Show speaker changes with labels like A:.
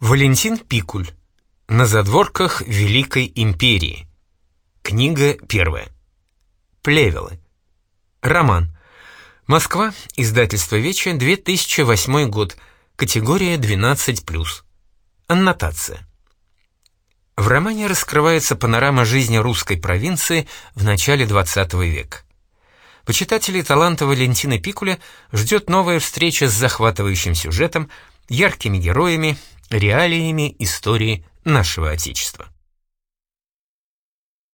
A: Валентин Пикуль. На задворках Великой Империи. Книга первая. Плевелы. Роман. Москва. Издательство Веча. 2008 год. Категория 12+. Аннотация. В романе раскрывается панорама жизни русской провинции в начале XX века. Почитателей таланта Валентина Пикуля ждет новая встреча с захватывающим сюжетом, яркими героями, реалиями истории нашего Отечества.